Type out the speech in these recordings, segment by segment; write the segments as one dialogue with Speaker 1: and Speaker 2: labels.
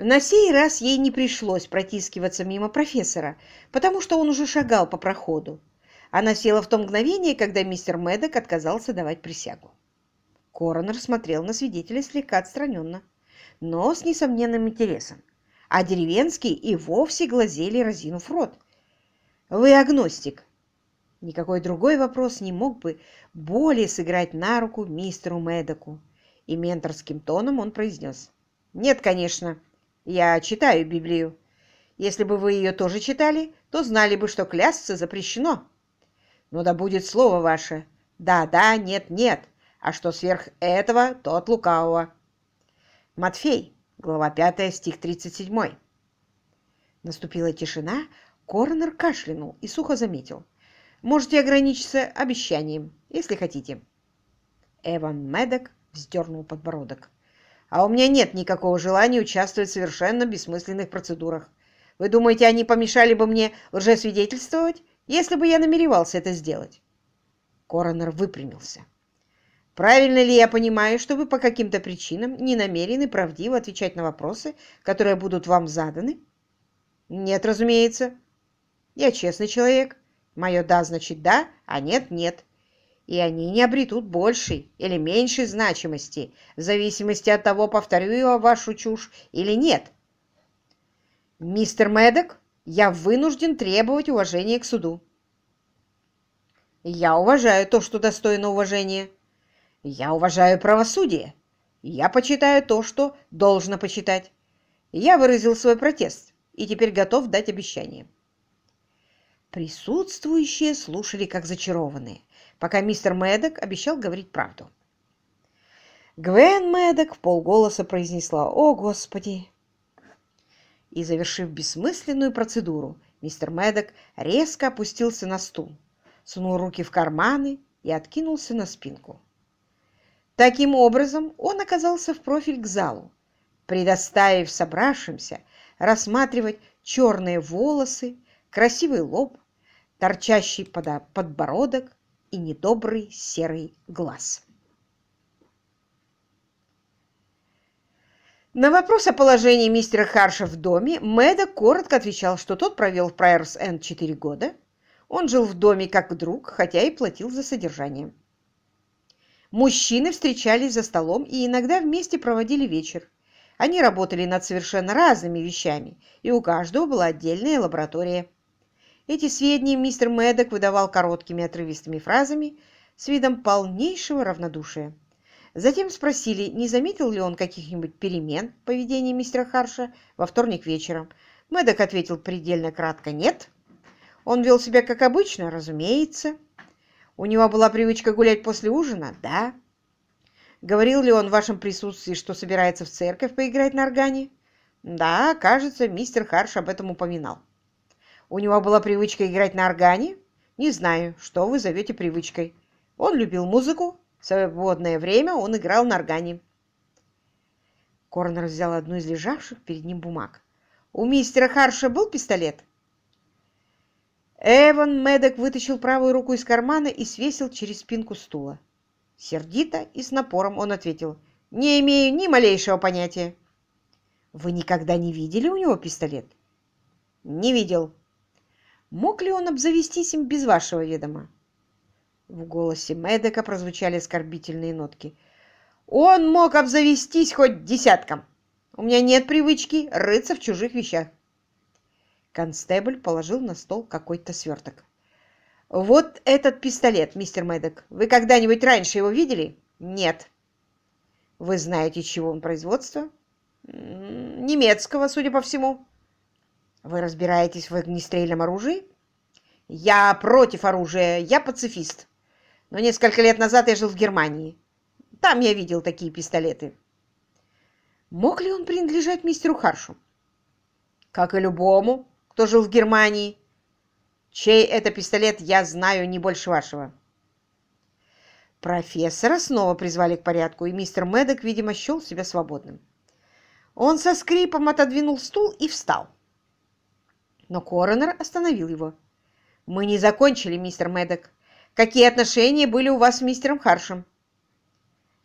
Speaker 1: На сей раз ей не пришлось протискиваться мимо профессора, потому что он уже шагал по проходу. Она села в то мгновение, когда мистер Мэддок отказался давать присягу. Коронер смотрел на свидетеля слегка отстраненно, но с несомненным интересом, а деревенские и вовсе глазели, разинув рот. «Вы агностик?» Никакой другой вопрос не мог бы более сыграть на руку мистеру Мэддоку, и менторским тоном он произнес. «Нет, конечно». Я читаю Библию. Если бы вы ее тоже читали, то знали бы, что клясться запрещено. Но да будет слово ваше. Да-да, нет-нет. А что сверх этого, то от лукавого. Матфей, глава 5, стих 37. Наступила тишина, Коронер кашлянул и сухо заметил. Можете ограничиться обещанием, если хотите. Эван Медок вздернул подбородок. А у меня нет никакого желания участвовать в совершенно бессмысленных процедурах. Вы думаете, они помешали бы мне лжесвидетельствовать, если бы я намеревался это сделать?» Коронер выпрямился. «Правильно ли я понимаю, что вы по каким-то причинам не намерены правдиво отвечать на вопросы, которые будут вам заданы?» «Нет, разумеется. Я честный человек. Мое «да» значит «да», а «нет» — «нет» и они не обретут большей или меньшей значимости в зависимости от того, повторю я вашу чушь или нет. Мистер Мэддок, я вынужден требовать уважения к суду. Я уважаю то, что достойно уважения. Я уважаю правосудие. Я почитаю то, что должно почитать. Я выразил свой протест и теперь готов дать обещание. Присутствующие слушали как зачарованные пока мистер Мэддок обещал говорить правду. Гвен Мэддок в полголоса произнесла «О, Господи!» И, завершив бессмысленную процедуру, мистер Мэддок резко опустился на стул, сунул руки в карманы и откинулся на спинку. Таким образом, он оказался в профиль к залу, предоставив собравшимся рассматривать черные волосы, красивый лоб, торчащий подбородок, и недобрый серый глаз. На вопрос о положении мистера Харша в доме Мэда коротко отвечал, что тот провел в Прайерс-Энд четыре года. Он жил в доме как друг, хотя и платил за содержание. Мужчины встречались за столом и иногда вместе проводили вечер. Они работали над совершенно разными вещами, и у каждого была отдельная лаборатория. Эти сведения мистер Мэддок выдавал короткими отрывистыми фразами с видом полнейшего равнодушия. Затем спросили, не заметил ли он каких-нибудь перемен в поведении мистера Харша во вторник вечером. Мэддок ответил предельно кратко «нет». Он вел себя как обычно, разумеется. У него была привычка гулять после ужина? Да. Говорил ли он в вашем присутствии, что собирается в церковь поиграть на органе? Да, кажется, мистер Харш об этом упоминал. У него была привычка играть на органе? Не знаю, что вы зовете привычкой. Он любил музыку. В свободное время он играл на органе. Корнер взял одну из лежавших перед ним бумаг. «У мистера Харша был пистолет?» Эван Медок вытащил правую руку из кармана и свесил через спинку стула. Сердито и с напором он ответил. «Не имею ни малейшего понятия». «Вы никогда не видели у него пистолет?» «Не видел», Мог ли он обзавестись им без вашего ведома? В голосе Мэдека прозвучали оскорбительные нотки. Он мог обзавестись хоть десятком. У меня нет привычки рыться в чужих вещах. Констебль положил на стол какой-то сверток. «Вот этот пистолет, мистер Мэддок. Вы когда-нибудь раньше его видели?» «Нет». «Вы знаете, чего он производства?» «Немецкого, судя по всему». Вы разбираетесь в огнестрельном оружии? Я против оружия, я пацифист. Но несколько лет назад я жил в Германии. Там я видел такие пистолеты. Мог ли он принадлежать мистеру Харшу? Как и любому, кто жил в Германии. Чей это пистолет, я знаю не больше вашего. Профессора снова призвали к порядку, и мистер Медок, видимо, счел себя свободным. Он со скрипом отодвинул стул и встал но коронер остановил его. «Мы не закончили, мистер Мэддок. Какие отношения были у вас с мистером Харшем?»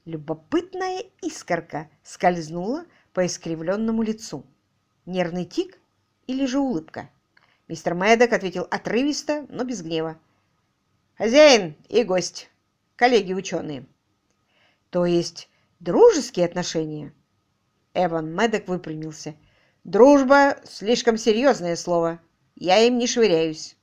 Speaker 1: Любопытная искорка скользнула по искривленному лицу. Нервный тик или же улыбка? Мистер Мэддок ответил отрывисто, но без гнева. «Хозяин и гость, коллеги-ученые». «То есть дружеские отношения?» Эван Мэддок выпрямился. «Дружба — слишком серьезное слово. Я им не швыряюсь».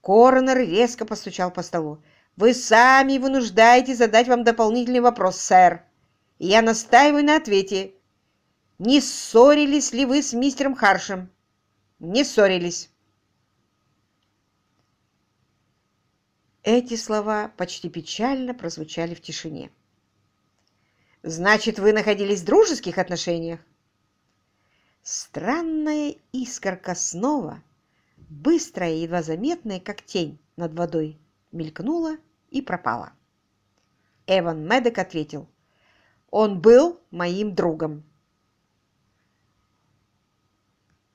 Speaker 1: Коронер резко постучал по столу. «Вы сами вынуждаете задать вам дополнительный вопрос, сэр. Я настаиваю на ответе. Не ссорились ли вы с мистером Харшем?» «Не ссорились». Эти слова почти печально прозвучали в тишине. «Значит, вы находились в дружеских отношениях?» Странная искорка снова быстрая и едва заметная, как тень над водой, мелькнула и пропала. Эван Медек ответил, «Он был моим другом».